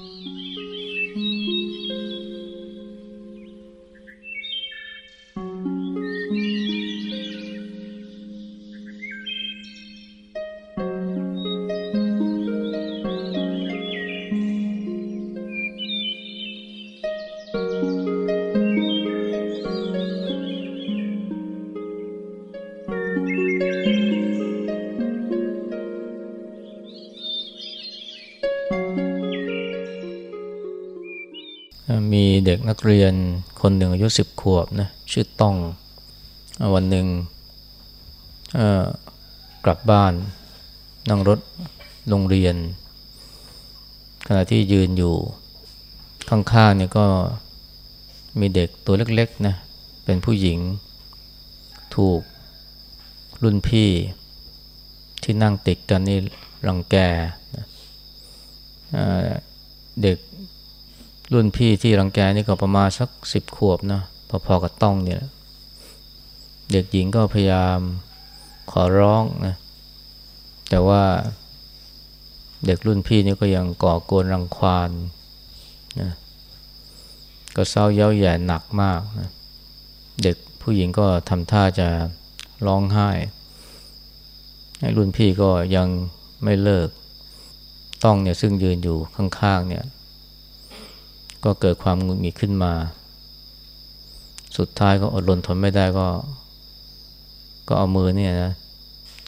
มีเด็กนักเรียนคนหนึ่งอายุสิบขวบนะชื่อต้องวันหนึ่งกลับบ้าน นั่งรถโรงเรียน ขณะที่ยืนอยู่ข้างๆเนี่ยก็มีเด็กตัวเล็กๆนะเป็นผู้หญิง ถูกรุ่นพี่ที่นั่งติดกันนี่รังแกเด็ก รุ่นพี่ที่รังแกนี่ก็ประมาณสักสิบขวบนะพอๆกับต้องเนี่ย เด็กหญิงก็พยายามขอร้องนะ แต่ว่าเด็กรุ่นพี่นี่ก็ยังก่อกวนรังควานนะก็เศร้าเย้าแย่หนักมากนะเด็กผู้หญิงก็ทำท่าจะร้องไห้ให้รุ่นพี่ก็ยังไม่เลิก ต้องเนี่ยซึ่งยืนอยู่ข้างๆเนี่ย ก็เกิดความงุนงิดขึ้นมา สุดท้ายก็อดรนทนไม่ได้ก็ ก็เอามือเนี่ยนะ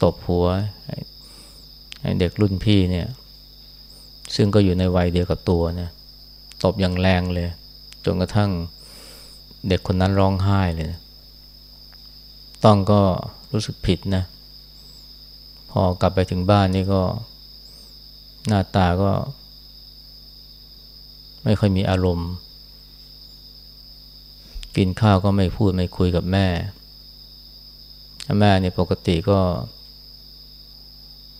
ตบหัวให้เด็กรุ่นพี่เนี่ย ซึ่งก็อยู่ในวัยเดียวกับตัวเนี่ยตบอย่างแรงเลย จนกระทั่งเด็กคนนั้นร้องไห้เลยนะต้องก็รู้สึกผิดนะ พอกลับไปถึงบ้านนี่ก็ หน้าตาก็ ไม่ค่อยมีอารมณ์ กินข้าวก็ไม่พูดไม่คุยกับแม่ แม่เนี่ยปกติก็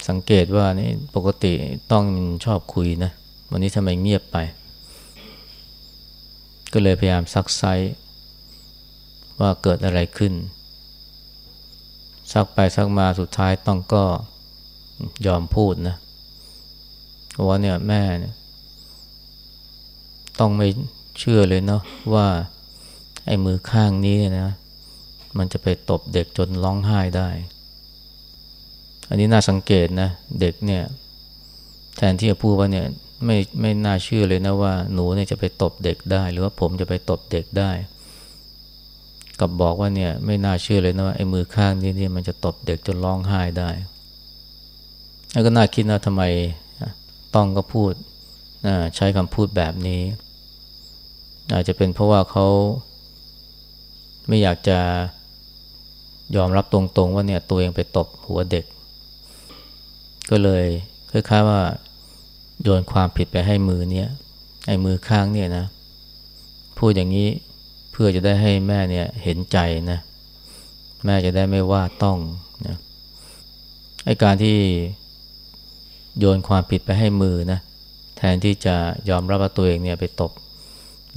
สังเกตว่านี่ปกติต้องชอบคุยนะ วันนี้ทำไมเงียบไป ก็เลยพยายามซักไซว่าเกิดอะไรขึ้น ซักไปซักมาสุดท้ายต้องก็ยอมพูดนะว่าเนี่ยแม่เนี่ย ต้องไม่เชื่อเลยเนาะว่าไอ้มือข้างนี้นะมันจะไปตบเด็กจนร้องไห้ได้ อันนี้น่าสังเกตนะ เด็กเนี่ย แทนที่จะพูดว่าเนี่ยไม่ไม่น่าเชื่อเลยนะว่าหนูเนี่ยจะไปตบเด็กได้ หรือว่าผมจะไปตบเด็กได้ กับบอกว่าเนี่ยไม่น่าเชื่อเลยนะว่าไอ้มือข้างนี้เนี่ยมันจะตบเด็กจนร้องไห้ได้แล้วก็น่าคิดนะทำไมต้องก็พูด ใช้คำพูดแบบนี้ อาจจะเป็นเพราะว่าเขาไม่อยากจะยอมรับตรงๆ ว่าเนี่ยตัวเองไปตบหัวเด็ก ก็เลยคล้ายๆว่าโยนความผิดไปให้มือเนี่ยไอ้มือข้างเนี่ยนะ พูดอย่างนี้เพื่อจะได้ให้แม่เนี่ยเห็นใจนะ แม่จะได้ไม่ว่าต้องนะไอ้การที่โยนความผิดไปให้มือนะ ทนที่จะยอมรับว่าตัวเองเนี่ยไปตบ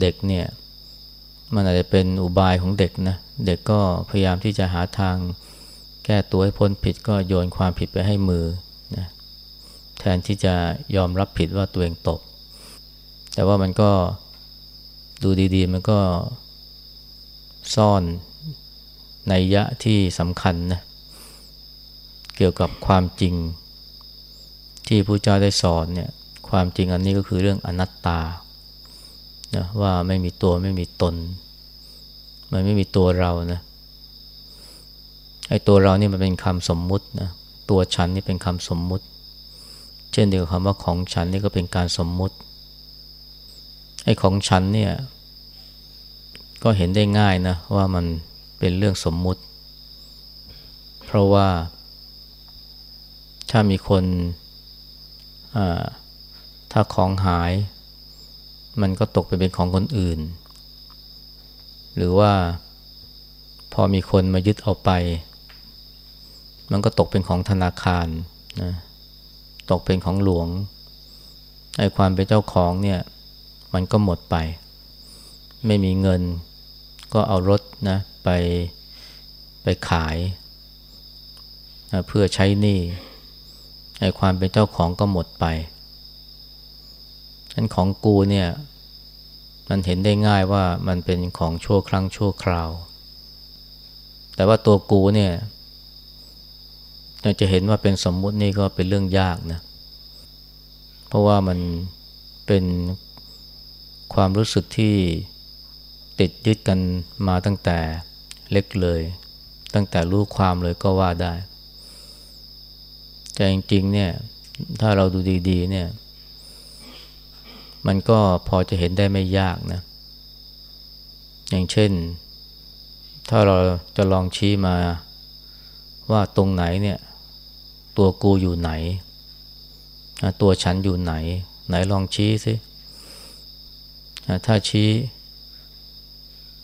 เด็กเนี่ยมันอาจจะเป็นอุบายของเด็กนะเด็กก็พยายามที่จะหาทางแก้ตัวให้พ้นผิดก็โยนความผิดไปให้มือนะแทนที่จะยอมรับผิดว่าตัวเองตบแต่ว่ามันก็ดูดีๆ มันก็ซ่อนในยะที่สำคัญนะเกี่ยวกับความจริงที่พระเจ้าได้สอนเนี่ย ความจริงอันนี้ก็คือเรื่องอนัตตานะว่าไม่มีตัวไม่มีตน มันไม่มีตัวเรานะไอ้ตัวเรานี่มันเป็นคำสมมุตินะตัวฉันนี่เป็นคำสมมุติ เช่นเดียวกับคำว่าของฉันนี่ก็เป็นการสมมุติไอ้ของฉันเนี่ย ก็เห็นได้ง่ายนะว่ามันเป็นเรื่องสมมุติ เพราะว่าถ้ามีคนอ่า ถ้าของหาย มันก็ตกไปเป็นของคนอื่น หรือว่าพอมีคนมายึดเอาไป มันก็ตกเป็นของธนาคารนะตกเป็นของหลวงไอ้ความเป็นเจ้าของเนี่ย มันก็หมดไป ไม่มีเงิน ก็เอารถนะไปไปขายนะเพื่อใช้หนี้ไอ้ความเป็นเจ้าของก็หมดไป ฉันของกูเนี่ยมันเห็นได้ง่ายว่ามันเป็นของชั่วครั้งชั่วคราว แต่ว่าตัวกูเนี่ยจะเห็นว่าเป็นสมมุตินี่ก็เป็นเรื่องยากนะ เพราะว่ามันเป็นความรู้สึกที่ติดยึดกันมาตั้งแต่เล็กเลย ตั้งแต่รู้ความเลยก็ว่าได้ แต่จริงๆเนี่ยถ้าเราดูดีๆเนี่ย มันก็พอจะเห็นได้ไม่ยากนะ อย่างเช่น ถ้าเราจะลองชี้มาว่าตรงไหนเนี่ย ตัวกูอยู่ไหน ตัวฉันอยู่ไหน ไหนลองชี้สิถ้าชี้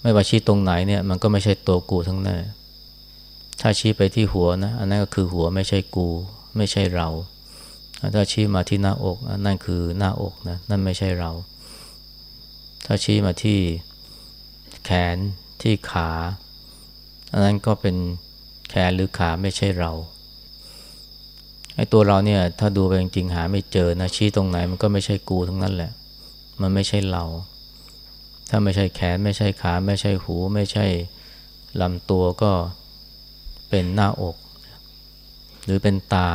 ไม่ว่าชี้ตรงไหนเนี่ย มันก็ไม่ใช่ตัวกูทั้งนั้นถ้าชี้ไปที่หัวนะ อันนั้นก็คือหัวไม่ใช่กู ไม่ใช่เรา ถ้าชี้มาที่หน้าอก นั่นคือหน้าอกนะนั่นไม่ใช่เรา ถ้าชี้มาที่แขนที่ขาอันนั้นก็เป็นแขนหรือขาไม่ใช่เราไอ้ตัวเราเนี่ย ถ้าดูไปจริงๆหาไม่เจอนะชี้ตรงไหนมันก็ไม่ใช่กูทั้งนั้นแหละ มันไม่ใช่เรา ถ้าไม่ใช่แขนไม่ใช่ขา ไม่ใช่หู ไม่ใช่ลำตัวก็เป็นหน้าอก หรือเป็นตา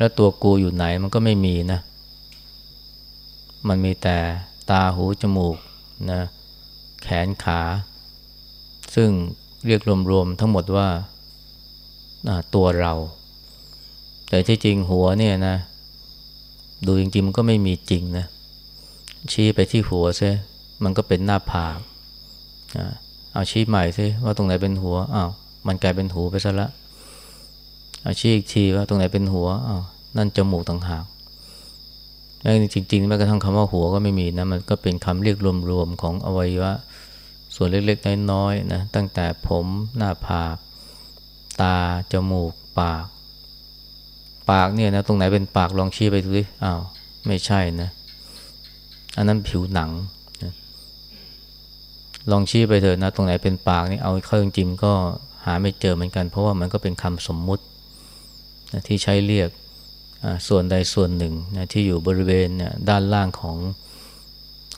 แล้วตัวกูอยู่ไหนมันก็ไม่มีนะ มันมีแต่ตาหูจมูกนะแขนขา ซึ่งเรียกรวมๆทั้งหมดว่าตัวเรา แต่ที่จริงหัวเนี่ยนะ ดูจริงๆมันก็ไม่มีจริงนะ ชี้ไปที่หัวซะมันก็เป็นหน้าผากเอาชี้ใหม่ซิว่าตรงไหนเป็นหัวอ้าวมันกลายเป็นหูไปซะละ ชี้อีกทีว่าตรงไหนเป็นหัวอ้าวนั่นจมูกต่างหากแม้จริงๆแม้กระทั่งคำว่าหัวก็ไม่มีนะมันก็เป็นคำเรียกรวมๆของอวัยวะส่วนเล็กๆน้อยๆนะตั้งแต่ผมหน้าผาก ตา จมูก ปาก ปากเนี่ยนะตรงไหนเป็นปากลองชี้ไปดูดิอ้าวไม่ใช่นะ อันนั้นผิวหนังนะลองชี้ไปเถอะนะ ตรงไหนเป็นปากนี่เอาเข้าจริงๆก็หาไม่เจอเหมือนกัน เพราะว่ามันก็เป็นคำสมมุติ นะที่ใช้เรียกส่วนใดส่วนหนึ่งนะที่อยู่บริเวณเนี่ยด้านล่างของ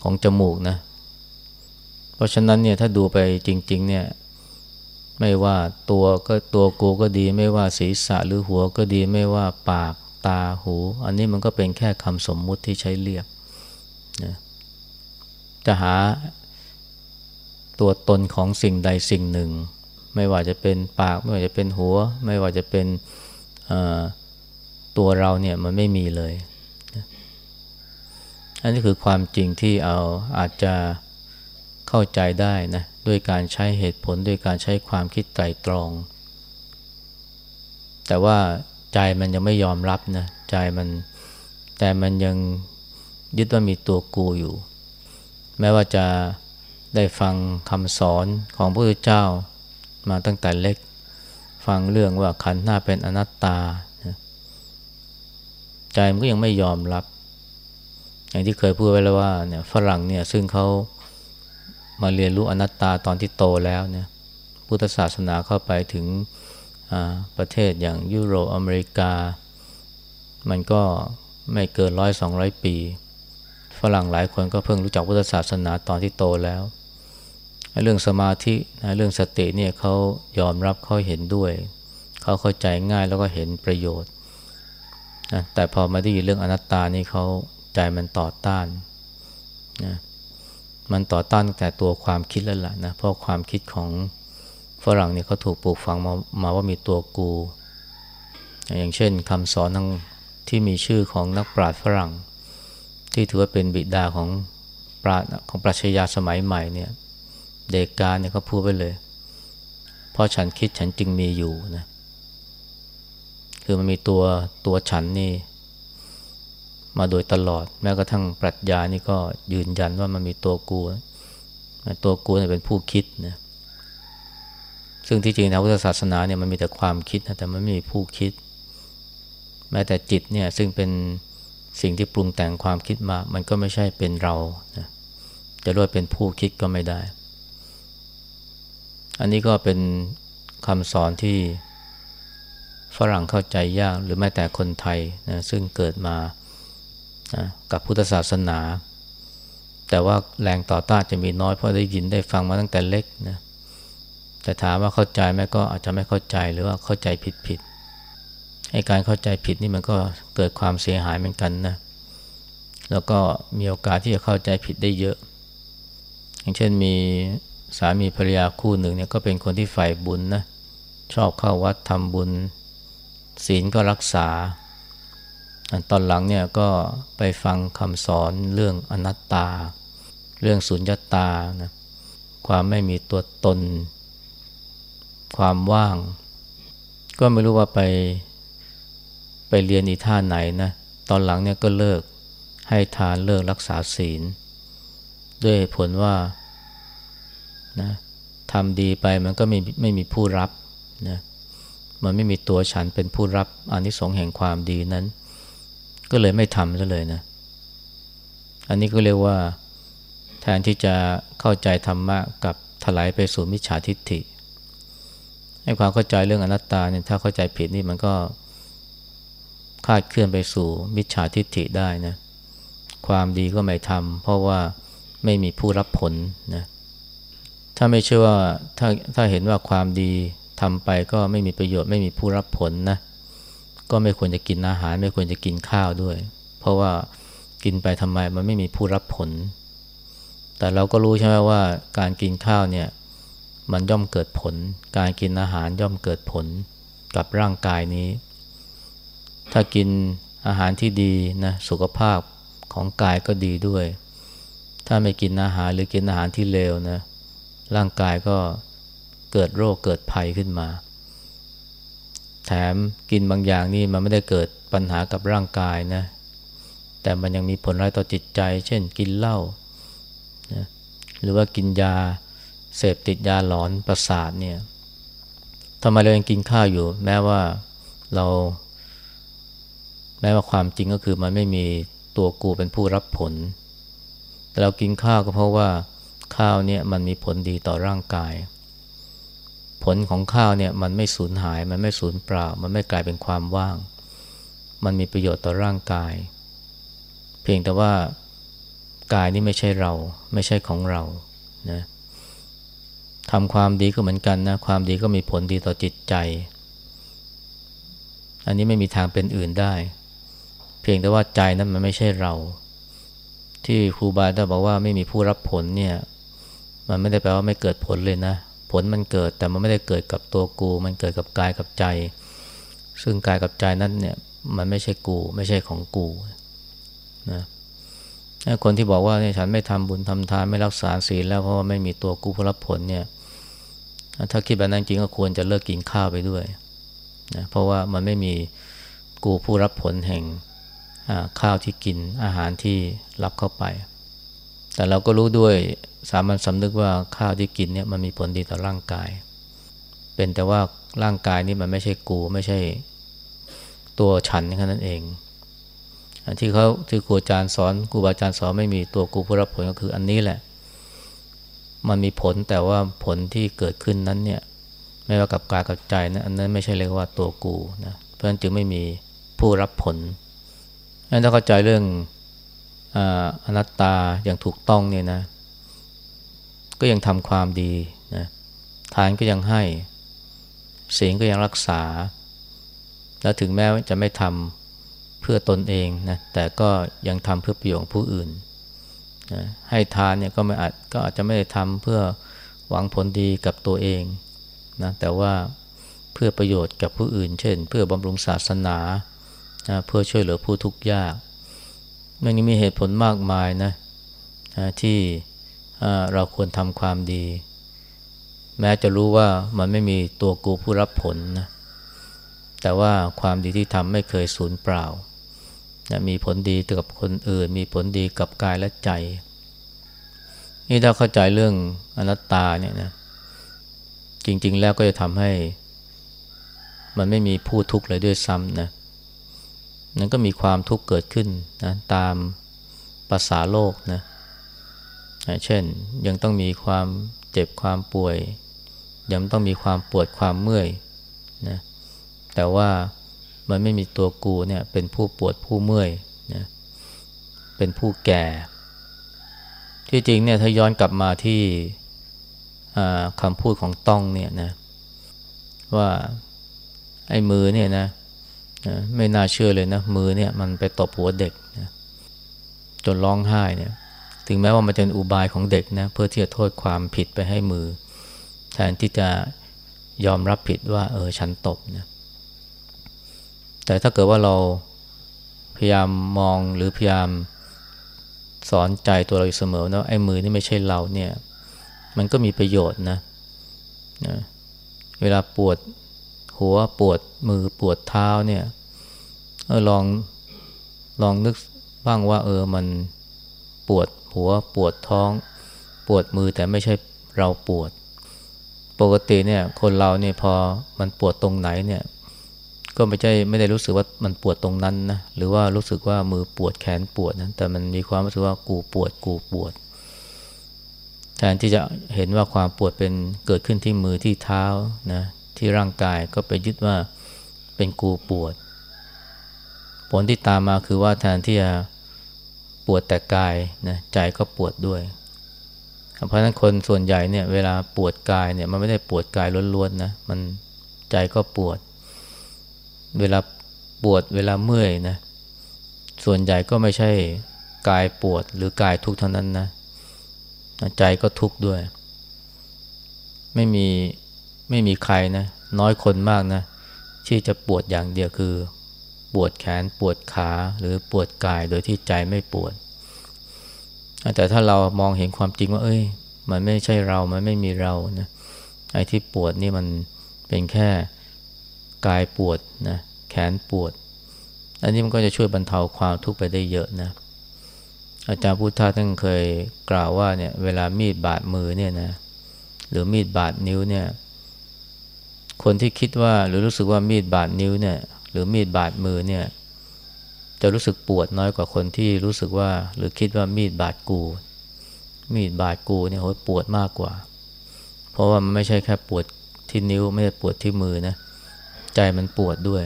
ของจมูกนะ เพราะฉะนั้นเนี่ยถ้าดูไปจริง ๆ เนี่ยไม่ว่าตัวก็ตัวกูก็ดี ไม่ว่าศีรษะหรือหัวก็ดีไม่ว่าปากตาหู อันนี้มันก็เป็นแค่คำสมมุติที่ใช้เรียกนะจะหาตัวตนของสิ่งใดสิ่งหนึ่ง ไม่ว่าจะเป็นปาก ไม่ว่าจะเป็นหัว ไม่ว่าจะเป็น ตัวเราเนี่ยมันไม่มีเลย อันนี้คือความจริงที่เอาอาจจะเข้าใจได้นะด้วยการใช้เหตุผลด้วยการใช้ความคิดไตรตรอง แต่ว่าใจมันยังไม่ยอมรับนะใจมันแต่มันยังยึดว่ามีตัวกูอยู่ แม้ว่าจะได้ฟังคำสอนของพระพุทธเจ้ามาตั้งแต่เล็ก ฟังเรื่องว่าขันธ์หน้าเป็นอนัตตา ใจมันก็ยังไม่ยอมรับ อย่างที่เคยพูดไว้แล้วว่าเนี่ยฝรั่งเนี่ยซึ่งเขามาเรียนรู้อนัตตาตอนที่โตแล้วเนี่ยพุทธศาสนาเข้าไปถึงประเทศอย่างยุโรปอเมริกา มันก็ไม่เกินร้อยสองร้อยปี ฝรั่งหลายคนก็เพิ่งรู้จักพุทธศาสนาตอนที่โตแล้ว เรื่องสมาธินะเรื่องสติเนี่ยเขายอมรับเขาเห็นด้วย เขาเข้าใจง่ายแล้วก็เห็นประโยชน์นะแต่พอมาได้ยินเรื่องอนัตตานี่เขาใจมันต่อต้านนะมันต่อต้านตั้งแต่ตัวความคิดแล้วล่ะนะเพราะความคิดของฝรั่งเนี่ยเขาถูกปลูกฝังมามาว่ามีตัวกู อย่างเช่นคำสอนทั้งที่มีชื่อของนักปราชญ์ฝรั่ง ที่ถือว่าเป็นบิดาของปราของปรัชญาสมัยใหม่เนี่ย เดกาเนี่ยเขาพูดไปเลย เพราะฉันคิดฉันจึงมีอยู่นะ คือมันมีตัวตัวฉันนี่ มาโดยตลอด แม้กระทั่งปรัชญานี่ก็ยืนยันว่ามันมีตัวกูตัวกูเนี่ยเป็นผู้คิดนะซึ่งที่จริงนะพุทธศาสนาเนี่ยมันมีแต่ความคิดนะแต่มันไม่มีผู้คิด แม้แต่จิตเนี่ยซึ่งเป็นสิ่งที่ปรุงแต่งความคิดมา มันก็ไม่ใช่เป็นเรานะจะเรียกเป็นผู้คิดก็ไม่ได้ อันนี้ก็เป็นคำสอนที่ฝรั่งเข้าใจยากหรือแม้แต่คนไทยนะซึ่งเกิดมานะกับพุทธศาสนา แต่ว่าแรงต่อต้านจะมีน้อยเพราะได้ยินได้ฟังมาตั้งแต่เล็กนะแต่ถามว่าเข้าใจไหมก็อาจจะไม่เข้าใจหรือว่าเข้าใจผิดผิดให้การเข้าใจผิดนี่มันก็เกิดความเสียหายเหมือนกันนะแล้วก็มีโอกาสที่จะเข้าใจผิดได้เยอะ อย่างเช่นมี สามีภรรยาคู่หนึ่งเนี่ยก็เป็นคนที่ใฝ่บุญนะชอบเข้าวัดทำบุญ ศีลก็รักษา ตอนหลังเนี่ยก็ไปฟังคำสอนเรื่องอนัตตา เรื่องสุญญตานะความไม่มีตัวตน ความว่าง ก็ไม่รู้ว่าไปไปเรียนอีท่าไหนนะตอนหลังเนี่ยก็เลิกให้ทานเลิกรักษาศีล ด้วยผลว่า นะทำดีไปมันก็ไม่ไม่มีผู้รับนะมันไม่มีตัวฉันเป็นผู้รับอนิสงส์แห่งความดีนั้น ก็เลยไม่ทำซะเลยนะ อันนี้ก็เรียกว่าแทนที่จะเข้าใจธรรมะกับถลายไปสู่มิจฉาทิฏฐิให้ความเข้าใจเรื่องอนัตตาเนี่ยถ้าเข้าใจผิดนี่มันก็คาดเคลื่อนไปสู่มิจฉาทิฏฐิได้นะ ความดีก็ไม่ทำเพราะว่าไม่มีผู้รับผลนะ ถ้าไม่เชื่อว่าถ้าถ้าเห็นว่าความดีทำไปก็ไม่มีประโยชน์ไม่มีผู้รับผลนะ ก็ไม่ควรจะกินอาหาร ไม่ควรจะกินข้าวด้วย เพราะว่ากินไปทำไมมันไม่มีผู้รับผล แต่เราก็รู้ใช่ไหมว่าการกินข้าวเนี่ยมันย่อมเกิดผล การกินอาหารย่อมเกิดผลกับร่างกายนี้ ถ้ากินอาหารที่ดีนะสุขภาพของกายก็ดีด้วย ถ้าไม่กินอาหารหรือกินอาหารที่เลวนะ ร่างกายก็เกิดโรคเกิดภัยขึ้นมา แถมกินบางอย่างนี่มันไม่ได้เกิดปัญหากับร่างกายนะ แต่มันยังมีผลร้ายต่อจิตใจ เช่นกินเหล้านะหรือว่ากินยาเสพติดยาหลอนประสาทเนี่ยทำไมเรายังกินข้าวอยู่ แม้ว่าเราแม้ว่าความจริงก็คือมันไม่มีตัวกูเป็นผู้รับผล แต่เรากินข้าวก็เพราะว่า ข้าวเนี่ยมันมีผลดีต่อร่างกาย ผลของข้าวเนี่ยมันไม่สูญหาย มันไม่สูญเปล่า มันไม่กลายเป็นความว่าง มันมีประโยชน์ต่อร่างกาย เพียงแต่ว่ากายนี่ไม่ใช่เรา ไม่ใช่ของเรานะทำความดีก็เหมือนกันนะ ความดีก็มีผลดีต่อจิตใจ อันนี้ไม่มีทางเป็นอื่นได้ เพียงแต่ว่าใจนั้นมันไม่ใช่เรา ที่ครูบาอาจารย์บอกว่าไม่มีผู้รับผลเนี่ย มันไม่ได้แปลว่าไม่เกิดผลเลยนะ ผลมันเกิดแต่มันไม่ได้เกิดกับตัวกู มันเกิดกับกายกับใจ ซึ่งกายกับใจนั้นเนี่ยมันไม่ใช่กูไม่ใช่ของกูนะคนที่บอกว่าเนี่ยฉันไม่ทำบุญทำทานไม่รักษาศีลแล้วเพราะว่าไม่มีตัวกูผู้รับผลเนี่ยถ้าคิดแบบนั้นจริงก็ควรจะเลิกกินข้าวไปด้วยนะเพราะว่ามันไม่มีกูผู้รับผลแห่งข้าวที่กินอาหารที่รับเข้าไป แต่เราก็รู้ด้วย สามัญสำนึกว่าข้าวที่กินเนี่ยมันมีผลดีต่อร่างกาย เป็นแต่ว่าร่างกายนี่มันไม่ใช่กูไม่ใช่ตัวฉันแค่นั้นเอง ที่เขาที่ครูอาจารย์สอนครูบาอาจารย์สอนไม่มีตัวกูผู้รับผลก็คืออันนี้แหละ มันมีผลแต่ว่าผลที่เกิดขึ้นนั้นเนี่ยไม่ว่ากับกายกับใจนะอันนั้นไม่ใช่เรียกว่าตัวกูนะเพราะฉะนั้นจึงไม่มีผู้รับผลงั้นถ้าเข้าใจเรื่องอนัตตาอย่างถูกต้องเนี่ยนะ ก็ยังทำความดีนะทานก็ยังให้ศีลก็ยังรักษา แล้วถึงแม้จะไม่ทำเพื่อตนเองนะแต่ก็ยังทำเพื่อประโยชน์ผู้อื่นนะให้ทานเนี่ยก็ไม่อาจก็อาจจะไม่ได้ทำเพื่อหวังผลดีกับตัวเองนะแต่ว่าเพื่อประโยชน์กับผู้อื่น เช่น เพื่อบำรุงศาสนานะเพื่อช่วยเหลือผู้ทุกข์ยากมันนี้มีเหตุผลมากมายนะนะที่ เราควรทำความดี แม้จะรู้ว่ามันไม่มีตัวกูผู้รับผลนะแต่ว่าความดีที่ทำไม่เคยสูญเปล่านะมีผลดีกับคนอื่น มีผลดีกับกายและใจ นี่ถ้าเข้าใจเรื่องอนัตตาเนี่ยนะจริง ๆ แล้วก็จะทำให้ มันไม่มีผู้ทุกข์เลยด้วยซ้ำนะนั้นก็มีความทุกข์เกิดขึ้นนะตามภาษาโลกนะ เช่นยังต้องมีความเจ็บความป่วย ยังต้องมีความปวดความเมื่อยนะแต่ว่ามันไม่มีตัวกูเนี่ยเป็นผู้ปวดผู้เมื่อยนะเป็นผู้แก่ ที่จริงเนี่ยถ้าย้อนกลับมาที่คำพูดของต้องเนี่ยนะว่าไอ้มือเนี่ยนะไม่น่าเชื่อเลยนะมือเนี่ยมันไปตบหัวเด็กนะจนร้องไห้เนี่ย ถึงแม้ว่ามันจะเป็นอุบายของเด็กนะเพื่อที่จะโทษความผิดไปให้มือ แทนที่จะยอมรับผิดว่า เออฉันตบนะแต่ถ้าเกิดว่าเราพยายามมองหรือพยายามสอนใจตัวเราอยู่เสมอนะไอ้มือนี่ไม่ใช่เราเนี่ย มันก็มีประโยชน์นะนะเวลาปวดหัวปวดมือปวดเท้าเนี่ยเออลองลองนึกบ้างว่า เออมันปวด หัวปวดท้อง ปวดมือแต่ไม่ใช่เราปวด ปกติเนี่ยคนเราเนี่ยพอมันปวดตรงไหนเนี่ยก็ไม่ใช่ไม่ได้รู้สึกว่ามันปวดตรงนั้นนะหรือว่ารู้สึกว่ามือปวดแขนปวดนะแต่มันมีความรู้สึกว่ากูปวดกูปวด แทนที่จะเห็นว่าความปวดเป็นเกิดขึ้นที่มือที่เท้านะที่ร่างกายก็ไปยึดว่าเป็นกูปวด ผลที่ตามมาคือว่าแทนที่จะ ปวดแต่กายนะใจก็ปวดด้วย เพราะฉะนั้นคนส่วนใหญ่เนี่ยเวลาปวดกายเนี่ยมันไม่ได้ปวดกายล้วนๆนะมันใจก็ปวด เวลาปวดเวลาเมื่อยนะส่วนใหญ่ก็ไม่ใช่กายปวดหรือกายทุกข์เท่านั้นนะใจก็ทุกข์ด้วย ไม่มีไม่มีใครนะน้อยคนมากนะที่จะปวดอย่างเดียวคือ ปวดแขนปวดขาหรือปวดกายโดยที่ใจไม่ปวด แต่ถ้าเรามองเห็นความจริงว่า เอ้ย มันไม่ใช่เรา มันไม่มีเรานะไอ้ที่ปวดนี่มันเป็นแค่กายปวดนะแขนปวด อันนี้มันก็จะช่วยบรรเทาความทุกข์ไปได้เยอะนะ อาจารย์พุทธาท่านเคยกล่าวว่าเนี่ยเวลามีดบาดมือเนี่ยนะหรือมีดบาดนิ้วเนี่ยคนที่คิดว่าหรือรู้สึกว่ามีดบาดนิ้วเนี่ย หรือมีดบาดมือเนี่ยจะรู้สึกปวดน้อยกว่าคนที่รู้สึกว่า หรือคิดว่ามีดบาดกู มีดบาดกูเนี่ยโหปวดมากกว่า เพราะว่ามันไม่ใช่แค่ปวดที่นิ้วไม่ใช่ปวดที่มือนะใจมันปวดด้วย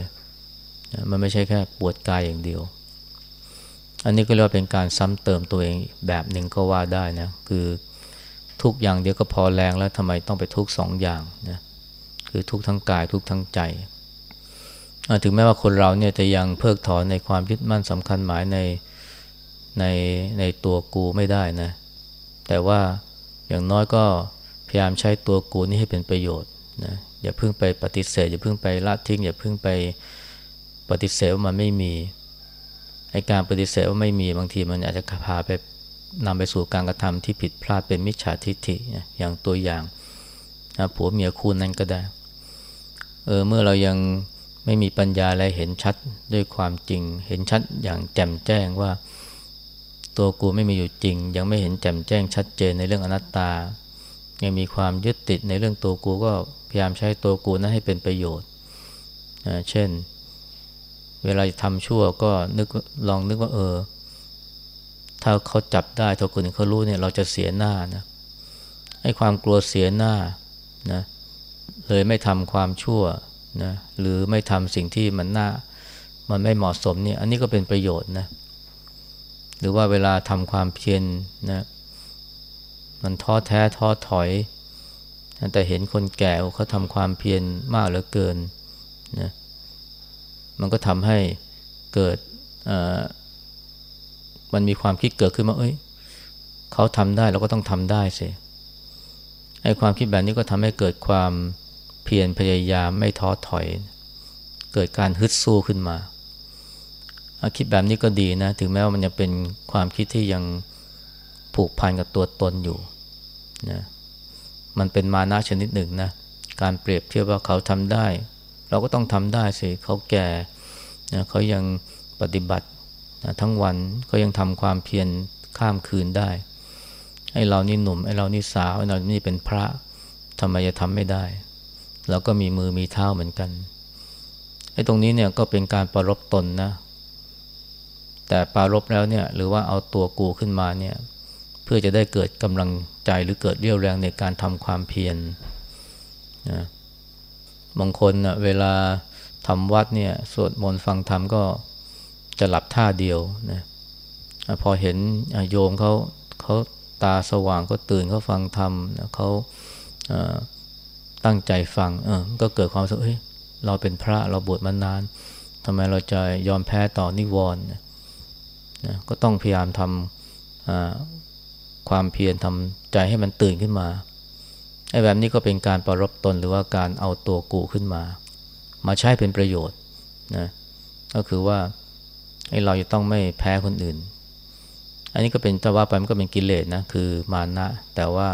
มันไม่ใช่แค่ปวดกายอย่างเดียว อันนี้ก็เรียกว่าเป็นการซ้ำเติมตัวเองแบบหนึ่งก็ว่าได้นะคือทุกอย่างเดียวก็พอแรงแล้วทำไมต้องไปทุกสองอย่างนะคือทุกทั้งกายทุกทั้งใจ ถึงแม้ว่าคนเราเนี่ยจะยังเพิกถอนในความยึดมั่นสำคัญหมายในในในตัวกูไม่ได้นะ แต่ว่าอย่างน้อยก็พยายามใช้ตัวกูนี่ให้เป็นประโยชน์นะอย่าเพิ่งไปปฏิเสธ อย่าเพิ่งไปละทิ้ง อย่าเพิ่งไปปฏิเสธว่ามันไม่มีไอการปฏิเสธว่าไม่มีบางทีมันอาจจะพาไปนำไปสู่การกระทำที่ผิดพลาดเป็นมิจฉาทิฏฐิอย่างตัวอย่างนะผัวเมียคู่นั้นก็ได้เออเมื่อเรายัง ไม่มีปัญญาอะไรเห็นชัดด้วยความจริง เห็นชัดอย่างแจ่มแจ้งว่า ตัวกูไม่มีอยู่จริง ยังไม่เห็นแจ่มแจ้งชัดเจนในเรื่องอนัตตา ยังมีความยึดติดในเรื่องตัวกูก็พยายามใช้ตัวกูนั้นให้เป็นประโยชน์เช่น เวลาทำชั่วก็นึกลองนึกว่าเออ ถ้าเขาจับได้ถ้าคนอื่นเขารู้เนี่ยเราจะเสียหน้านะให้ความกลัวเสียหน้านะเลยไม่ทำความชั่ว นะหรือไม่ทำสิ่งที่มันน่ามันไม่เหมาะสมเนี่ย อันนี้ก็เป็นประโยชน์นะหรือว่าเวลาทำความเพียรนนะมันท้อแท้ท้อถอย แต่เห็นคนแก่เขาทำความเพียรมากเหลือเกินนะมันก็ทำให้เกิดมันมีความคิดเกิดขึ้นมาเอ้ยเขาทำได้เราก็ต้องทำได้สิไอ้ความคิดแบบนี้ก็ทำให้เกิดความ เพียรพยายามไม่ท้อถอย เกิดการฮึดสู้ขึ้นมาคิดแบบนี้ก็ดีนะ ถึงแม้ว่ามันจะเป็นความคิดที่ยังผูกพันกับตัวตนอยู่นะมันเป็นมานะชนิดหนึ่งนะ การเปรียบเทียบว่าเขาทำได้ เราก็ต้องทำได้สิเขาแก่นะเขายังปฏิบัตินะทั้งวันเขายังทำความเพียรข้ามคืนได้ไอ้เรานี่หนุ่มไอ้เรานี่สาวไอ้เรานี่เป็นพระทำไมจะทำไม่ได้ เราก็มีมือมีเท้าเหมือนกันไอ้ตรงนี้เนี่ยก็เป็นการประรบตนนะ แต่ปารบแล้วเนี่ยหรือว่าเอาตัวกูขึ้นมาเนี่ยเพื่อจะได้เกิดกำลังใจหรือเกิดเรี่ยวแรงในการทำความเพียรนะบางคนนะเวลาทำวัดเนี่ยสวดมนต์ฟังธรรมก็จะหลับท่าเดียวนะพอเห็นโยมเขาเขาตาสว่างก็ตื่นเขาฟังธรรมเขา ตั้งใจฟังเออก็เกิดความรู้สึกเฮ้ยเราเป็นพระเราบวชมานานทำไมเราจะยอมแพ้ต่อนิวรณ์นะก็ต้องพยายามทำความเพียรทำใจให้มันตื่นขึ้นมาไอ้แบบนี้ก็เป็นการประรบตนหรือว่าการเอาตัวกูขึ้นมา มาใช้เป็นประโยชน์นะก็คือว่าไอ้เราจะต้องไม่แพ้คนอื่น อันนี้ก็เป็นจะว่าไปมันก็เป็นกิเลสนะคือมานะ แต่ว่า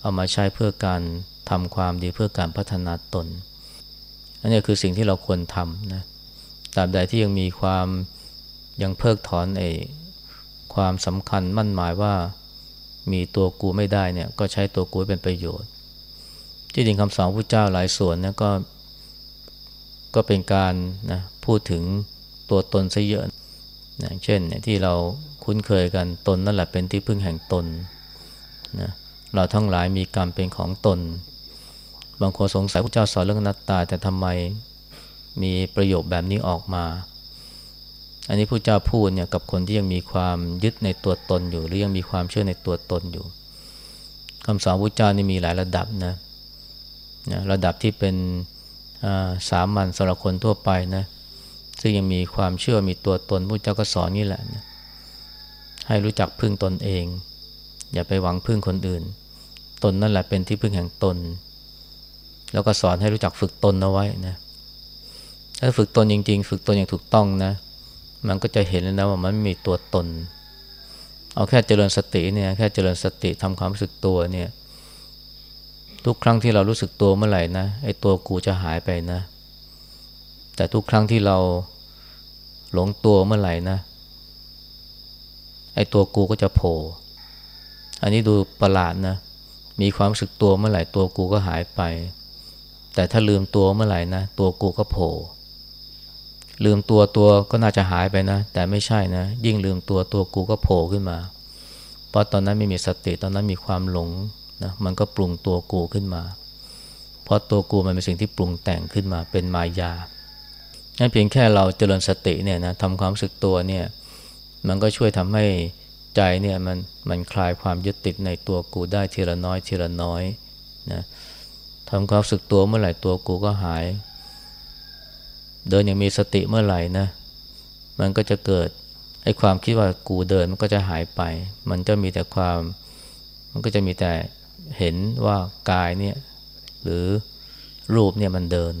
เอามาใช้เพื่อการ ทำความดีเพื่อการพัฒนาตน อันนี้คือสิ่งที่เราควรทำนะตราบใดที่ยังมีความยังเพิกถอนไอ้ความสำคัญมั่นหมายว่ามีตัวกูไม่ได้เนี่ยก็ใช้ตัวกูเป็นประโยชน์ ที่จริงคำสอนพระเจ้าหลายส่วนนะก็ก็เป็นการนะพูดถึงตัวตนซะเยอะนะเช่นที่เราคุ้นเคยกันตนนั่นแหละเป็นที่พึ่งแห่งตนนะเราทั้งหลายมีกรรมเป็นของตน บางคนสงสัยพระเจ้าสอนเรื่องนัตตา แต่ทำไมมีประโยคแบบนี้ออกมา อันนี้พระเจ้าพูดเนี่ยกับคนที่ยังมีความยึดในตัวตนอยู่ หรือยังมีความเชื่อในตัวตนอยู่คำสอนพระเจ้านี่มีหลายระดับนะนะระดับที่เป็นสามัญสำหรับคนทั่วไปนะซึ่งยังมีความเชื่อมีตัวตนพระเจ้าก็สอนนี่แหละนะให้รู้จักพึ่งตนเอง อย่าไปหวังพึ่งคนอื่น ตนนั่นแหละเป็นที่พึ่งแห่งตน แล้วก็สอนให้รู้จักฝึกตนเอาไว้นะถ้าฝึกตนจริง ๆ ฝึกตนอย่างถูกต้องนะ มันก็จะเห็นแล้วนะว่ามันไม่มีตัวตน เอาแค่เจริญสติเนี่ยแค่เจริญสติทำความรู้สึกตัวเนี่ย ทุกครั้งที่เรารู้สึกตัวเมื่อไหร่นะไอ้ตัวกูจะหายไปนะ แต่ทุกครั้งที่เราหลงตัวเมื่อไหร่นะไอ้ตัวกูก็จะโผล่อันนี้ดูประหลาดนะ มีความรู้สึกตัวเมื่อไหร่ตัวกูก็หายไป แต่ถ้าลืมตัวเมื่อไหร่นะ ตัวกูก็โผล่ลืมตัวตัวก็น่าจะหายไปนะ แต่ไม่ใช่นะ ยิ่งลืมตัวตัวกูก็โผล่ขึ้นมา เพราะตอนนั้นไม่มีสติตอนนั้นมีความหลงนะมันก็ปรุงตัวกูขึ้นมา เพราะตัวกูมันเป็นสิ่งที่ปรุงแต่งขึ้นมาเป็นมายานั่นเพียงแค่เราเจริญสติเนี่ยนะทำความรู้สึกตัวเนี่ยมันก็ช่วยทำให้ใจเนี่ยมันมันคลายความยึดติดในตัวกูได้ทีละน้อยทีละน้อยนะ ทำความสึกตัวเมื่อไหร่ตัวกูก็หาย เดินอย่างมีสติเมื่อไหร่นะ มันก็จะเกิดไอ้ความคิดว่ากูเดินมันก็จะหายไป มันจะมีแต่ความ มันก็จะมีแต่เห็นว่ากายเนี่ยหรือรูปเนี่ยมันเดิน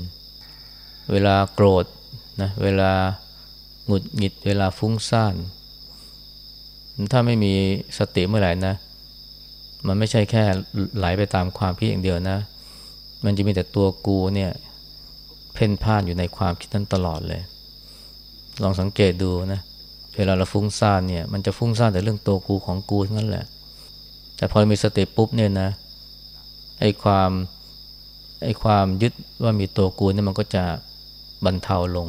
เวลาโกรธนะเวลาหงุดหงิด เวลาฟุ้งซ่าน ถ้าไม่มีสติเมื่อไหร่นะ มันไม่ใช่แค่ไหลไปตามความคิดอย่างเดียวนะ มันจะมีแต่ตัวกูเนี่ยเพ่นพ่านอยู่ในความคิดนั้นตลอดเลย ลองสังเกตดูนะเวลาเราฟุ้งซ่านเนี่ยมันจะฟุ้งซ่านแต่เรื่องตัวกูของกูทั้งนั้นแหละ แต่พอมีสติปุ๊บเนี่ยนะไอ้ความไอ้ความยึดว่ามีตัวกูเนี่ยมันก็จะบรรเทาลง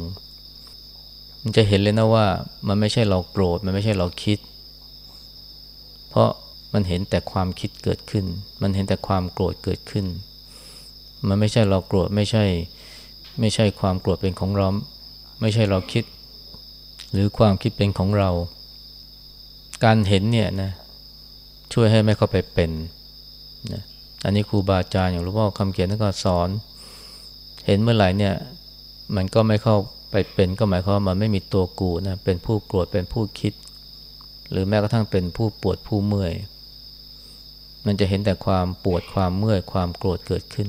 มันจะเห็นเลยนะว่ามันไม่ใช่เราโกรธมันไม่ใช่เราคิด เพราะมันเห็นแต่ความคิดเกิดขึ้น มันเห็นแต่ความโกรธเกิดขึ้น มันไม่ใช่เราโกรธไม่ใช่ไม่ใช่ความโกรธเป็นของเรา ไม่ใช่เราคิด หรือความคิดเป็นของเรา การเห็นเนี่ยนะช่วยให้ไม่เข้าไปเป็นนะอันนี้ครูบาอาจารย์อย่างหลวงพ่อคำเขียนท่านก็สอน เห็นเมื่อไหร่เนี่ย มันก็ไม่เข้าไปเป็นก็หมายความว่ามันไม่มีตัวกูนะเป็นผู้โกรธเป็นผู้คิด หรือแม้กระทั่งเป็นผู้ปวดผู้เมื่อย มันจะเห็นแต่ความปวดความเมื่อยความโกรธเกิดขึ้น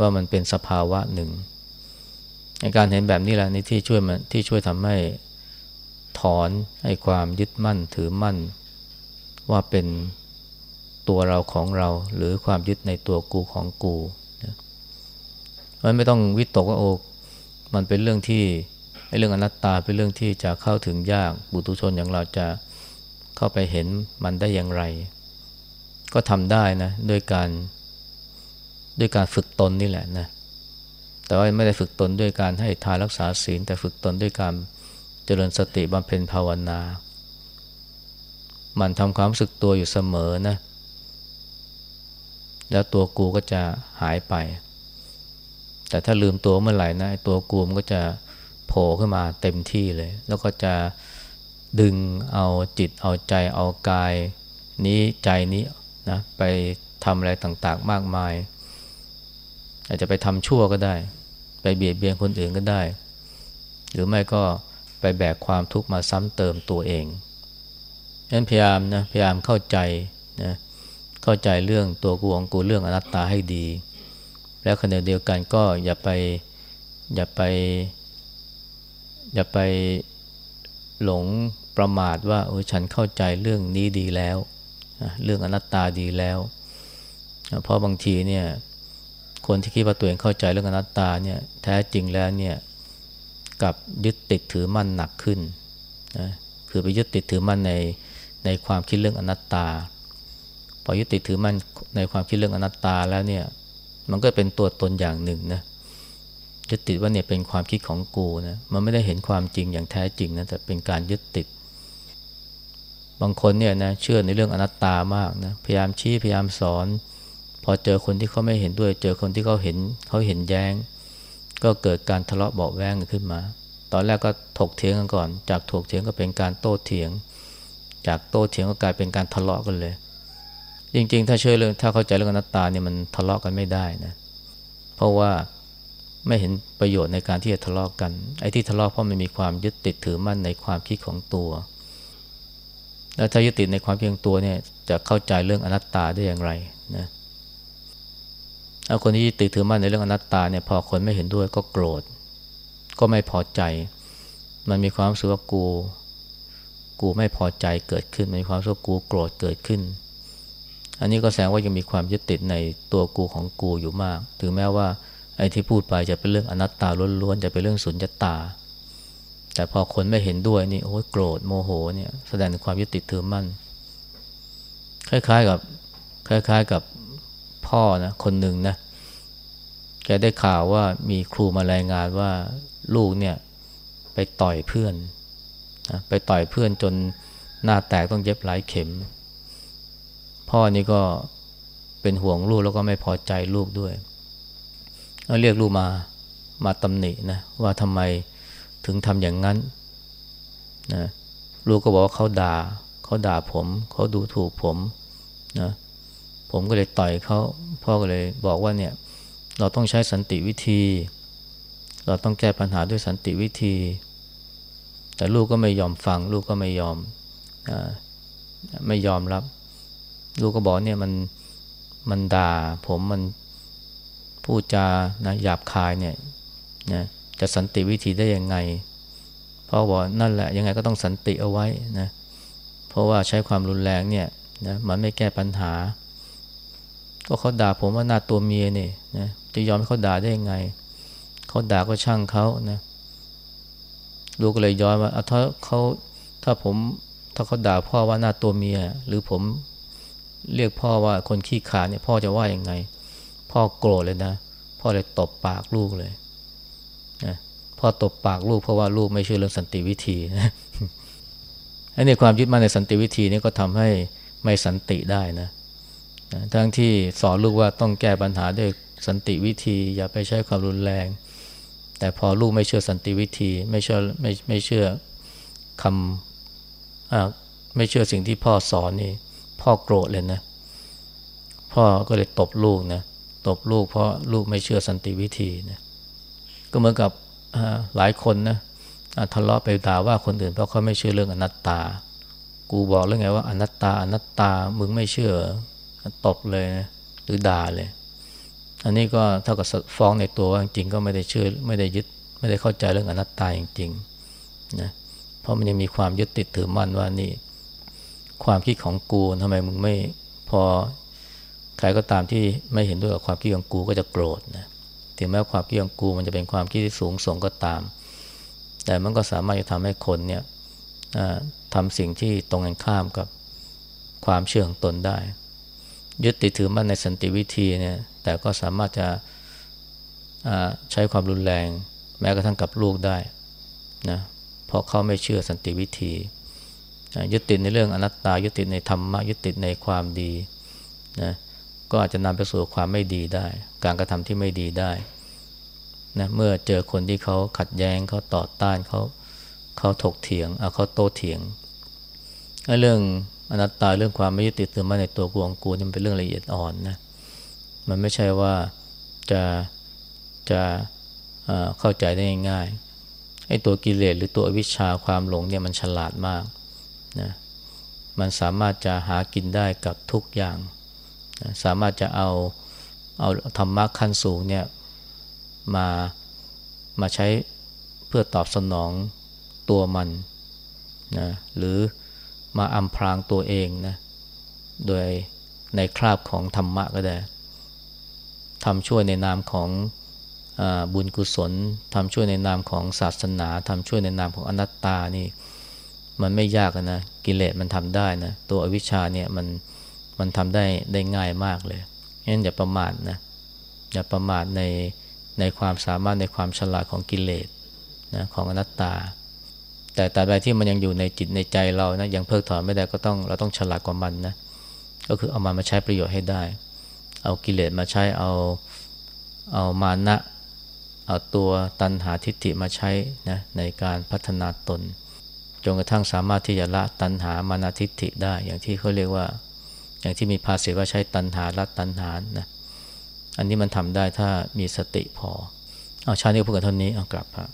ว่ามันเป็นสภาวะหนึ่งในการเห็นแบบนี้แหละนี่ที่ช่วยมันที่ช่วยทำให้ถอนให้ความยึดมั่นถือมั่น ว่าเป็นตัวเราของเรา หรือความยึดในตัวกูของกูมันไม่ต้องวิตกว่าโอ้มันเป็นเรื่องที่เรื่องอนัตตาเป็นเรื่องที่จะเข้าถึงยากบุตุชนอย่างเราจะเข้าไปเห็นมันได้อย่างไร ก็ทำได้นะด้วยการ ด้วยการฝึกตนนี่แหละนะแต่ว่าไม่ได้ฝึกตนด้วยการให้ทานรักษาศีล แต่ฝึกตนด้วยการเจริญสติบำเพ็ญภาวนามันทำความรู้สึกตัวอยู่เสมอนะ แล้วตัวกูก็จะหายไป แต่ถ้าลืมตัวเมื่อไหร่นะตัวกูมันก็จะโผล่ขึ้นมาเต็มที่เลย แล้วก็จะดึงเอาจิตเอาใจเอากาย นี้ใจนี้นะไปทำอะไรต่างๆมากมาย อาจจะไปทำชั่วก็ได้ ไปเบียดเบียนคนอื่นก็ได้ หรือไม่ก็ไปแบกความทุกข์มาซ้ำเติมตัวเองฉะนั้นพยายามนะพยายามเข้าใจนะเข้าใจเรื่องตัวกูของกูเรื่องอนัตตาให้ดี แล้วขณะเดียวกันก็อย่าไปอย่าไป อย่าไปหลงประมาทว่าโอ้ฉันเข้าใจเรื่องนี้ดีแล้ว เรื่องอนัตตาดีแล้ว เพราะบางทีเนี่ย คนที่คิดว่าตัวเองเข้าใจเรื่องอนัตตาเนี่ยแท้จริงแล้วเนี่ยกับยึดติดถือมั่นหนักขึ้นนะคือไปยึดติดถือมั่นในในความคิดเรื่องอนัตตา พอยึดติดถือมั่นในความคิดเรื่องอนัตตาแล้วเนี่ยมันก็เป็นตัวตนอย่างหนึ่งนะยึดติดว่าเนี่ยเป็นความคิดของกูนะมันไม่ได้เห็นความจริงอย่างแท้จริงนะแต่เป็นการยึดติด บางคนเนี่ยนะเชื่อในเรื่องอนัตตามากนะพยายามชี้พยายามสอน พอเจอคนที่เขาไม่เห็นด้วย เจอคนที่เขาเห็นเขาเห็นแย้ง ก็เกิดการทะเลาะเบาแวงขึ้นมา ตอนแรกก็ถกเถียงกันก่อน จากถกเถียงก็เป็นการโต้เถียง จากโต้เถียงก็กลายเป็นการทะเลาะกันเลย จริงๆ ถ้าเชื่อเรื่องถ้าเข้าใจเรื่องอนัตตาเนี่ยมันทะเลาะกันไม่ได้นะ เพราะว่าไม่เห็นประโยชน์ในการที่จะทะเลาะกกัน ไอ้ที่ทะเลาะเพราะมันมีความยึดติดถือมั่นในความคิดของตัว แล้วถ้ายึดติดในความคิดของตัวเนี่ยจะเข้าใจเรื่องอนัตตาได้อย่างไรนะเอาคนที่ติดถือมั่นในเรื่องอนัตตาเนี่ยพอคนไม่เห็นด้วยก็โกรธ ก็ไม่พอใจ มันมีความรู้สึกว่ากู กูไม่พอใจเกิดขึ้นมันมีความรู้สึกกูโกรธเกิดขึ้น อันนี้ก็แสดงว่ายังมีความยึดติดในตัวกูของกูอยู่มาก ถึงแม้ว่าไอ้ที่พูดไปจะเป็นเรื่องอนัตตาล้วนๆจะเป็นเรื่องสุญญตา แต่พอคนไม่เห็นด้วยนี่โอ้ยโกรธโมโหเนี่ยแสดงถึงความยึดติดถือมั่นคล้ายๆกับ คล้าย ๆ กับ พ่อนะคนหนึ่งนะแกได้ข่าวว่ามีครูมารายงานว่าลูกเนี่ยไปต่อยเพื่อนนะไปต่อยเพื่อนจนหน้าแตกต้องเย็บหลายเข็ม พ่อนี่ก็เป็นห่วงลูกแล้วก็ไม่พอใจลูกด้วยเรียกลูกมามาตำหนินะว่าทำไมถึงทำอย่างนั้นนะลูกก็บอกว่าเขาด่าเขาด่าผม เขาดูถูกผมนะ ผมก็เลยต่อยเขาพ่อก็เลยบอกว่าเนี่ยเราต้องใช้สันติวิธี เราต้องแก้ปัญหาด้วยสันติวิธี แต่ลูกก็ไม่ยอมฟัง ลูกก็ไม่ยอมอไม่ยอมรับ ลูกก็บอกเนี่ยมันมันด่า ผมมันพูดจานะหยาบคายเนี่ยนะจะสันติวิธีได้ยังไงพราะว่านั่นแหละยังไงก็ต้องสันติเอาไว้นะเพราะว่าใช้ความรุนแรงเนี่ยนะมันไม่แก้ปัญหา ก็เขาด่าผมว่าหน้าตัวเมียเนี่ยนะจะยอมให้เขาด่าได้ยังไง เขาด่าก็ช่างเขานะลูกก็เลยย้อนว่าถ้าเขาถ้าผมถ้าเขาด่าพ่อว่าหน้าตัวเมีย หรือผมเรียกพ่อว่าคนขี้ขาเนี่ยพ่อจะว่ายังไง พ่อโกรธเลยนะ พ่อเลยตบปากลูกเลยนะพ่อตบปากลูกเพราะว่าลูกไม่เชื่อเรื่องสันติวิธีนะอันนี้ความยึดมั่นในสันติวิธีนี่ก็ทำให้ไม่สันติได้นะ นะทั้งที่สอนลูกว่าต้องแก้ปัญหาด้วยสันติวิธี อย่าไปใช้ความรุนแรง แต่พอลูกไม่เชื่อสันติวิธี ไม่เชื่อไม่ไม่เชื่อคำไม่เชื่อสิ่งที่พ่อสอนนี่ พ่อโกรธเลยนะ พ่อก็เลยตบลูกนะตบลูกเพราะลูกไม่เชื่อสันติวิธีนะก็เหมือนกับหลายคนนะทะเลาะไปด่าว่าคนอื่นเพราะเขาไม่เชื่อเรื่องอนัตตา กูบอกแล้วไงว่าอนัตตาอนัตตามึงไม่เชื่อ ตบเลยนะหรือด่าเลย อันนี้ก็เท่ากับฟ้องในตัวว่าจริงก็ไม่ได้เชื่อไม่ได้ยึดไม่ได้เข้าใจเรื่องอนัตตาจริงๆนะเพราะมันยังมีความยึดติดถือมั่นว่านี่ ความคิดของกูทำไมมึงไม่พอใครก็ตามที่ไม่เห็นด้วยกับความคิดของกูก็จะโกรธนะถึงแม้ความคิดของกูมันจะเป็นความคิดที่สูงส่งก็ตาม แต่มันก็สามารถจะทำให้คนเนี่ยทำสิ่งที่ตรงกันข้ามกับความเชื่อของตนได้ ยึดติดถือมั่นในสันติวิธีเนี่ยแต่ก็สามารถจะใช้ความรุนแรง แม้กระทั่งกับลูกได้นะเพราะเขาไม่เชื่อสันติวิธี ยึดติดในเรื่องอนัตตา ยึดติดในธรรมะยึดติดในความดีนะก็อาจจะนำไปสู่ความไม่ดีได้ การกระทำที่ไม่ดีได้นะเมื่อเจอคนที่เขาขัดแย้งเขาต่อต้านเขาเขาถกเถียงเอาเขาโต้เถียง เรื่อง อนัตตาเรื่องความไม่ยึดติดถือมั่นในตัวกูของกูนี่มันเป็นเรื่องละเอียดอ่อนนะมันไม่ใช่ว่าจะจะเข้าใจได้ง่ายๆไอ้ตัวกิเลสหรือตัววิชาความหลงเนี่ยมันฉลาดมากนะมันสามารถจะหากินได้กับทุกอย่างนะสามารถจะเอาเอาธรรมะขั้นสูงเนี่ยมามาใช้เพื่อตอบสนองตัวมันนะหรือ มาอำพรางตัวเองนะโดยในคราบของธรรมะก็ได้ทำช่วยในนามของอบุญกุศลทำช่วยในนามของศาสนาทำช่วยในนามของอนัตตานี่ มันไม่ยากนะกิเลสมันทำได้นะตัวอวิชชาเนี่ยมันมันทำได้ได้ง่ายมากเลยงั้นอย่าประมาทนะอย่าประมาทในในความสามารถในความฉลาดของกิเลสนะของอนัตตา แต่แต่ใดที่มันยังอยู่ในจิตในใจเรานะยังเพิกถอนไม่ได้ก็ต้องเราต้องฉลาดกว่ามันนะก็คือเอามามาใช้ประโยชน์ให้ได้ เอากิเลสมาใช้เอาเอามานะเอาตัวตันหาทิฏฐิมาใช้นะในการพัฒนาตนจนกระทั่งสามารถที่จะละตันหามานาทิฏฐิได้ อย่างที่เขาเรียกว่า อย่างที่มีภาษิตว่าใช้ตันหาละตันหานะอันนี้มันทำได้ถ้ามีสติพอเอาชาตินี้พูดกันเท่านี้เอากลับครับ